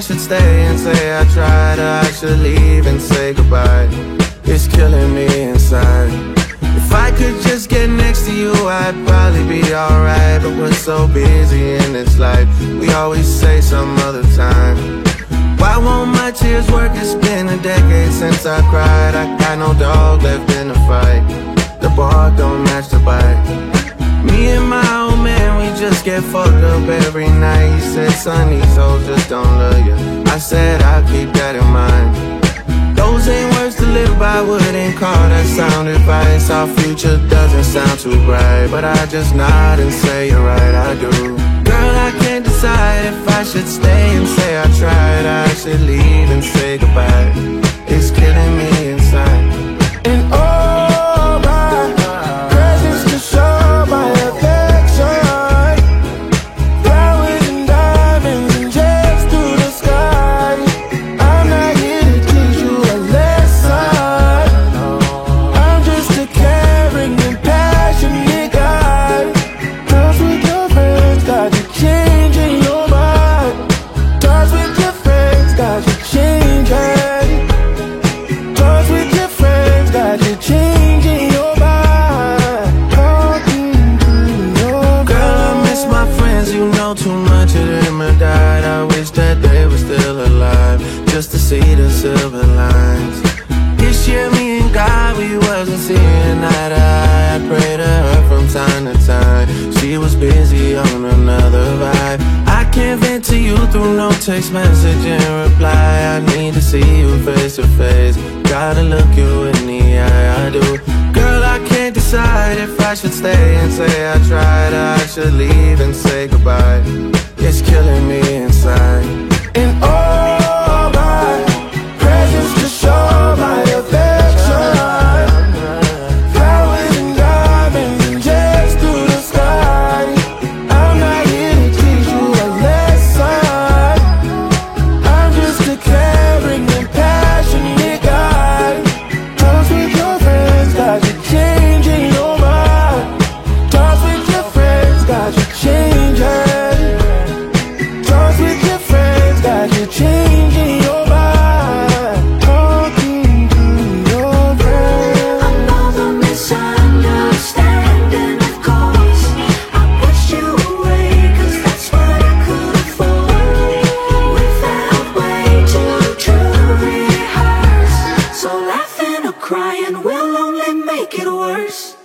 I should stay and say I tried or I should leave and say goodbye. It's killing me inside. If I could just get next to you, I'd probably be alright. But we're so busy in this life, we always say some other time. Why won't my tears work? It's been a decade since I cried. I got no dog left in the fight. The bar don't match the bite. Me and my old man, we just get fucked up every night. He said, son, these hoes just don't. I said, I'll keep that in mind. Those ain't words to live by, wouldn't call that sound advice. Our future doesn't sound too bright, but I just nod and say, you're right, I do. Girl, I can't decide if I should stay and say I tried. I should leave and say goodbye. Just to see the silver lines. This year, me and God, we wasn't seeing eye to eye. I pray to her from time to time. She was busy on another vibe. I can't vent to you through no text message and reply. I need to see you face to face. Gotta look you in the eye, I do. Girl, I can't decide if I should stay and say I tried or I should leave and say goodbye. Will only make it worse.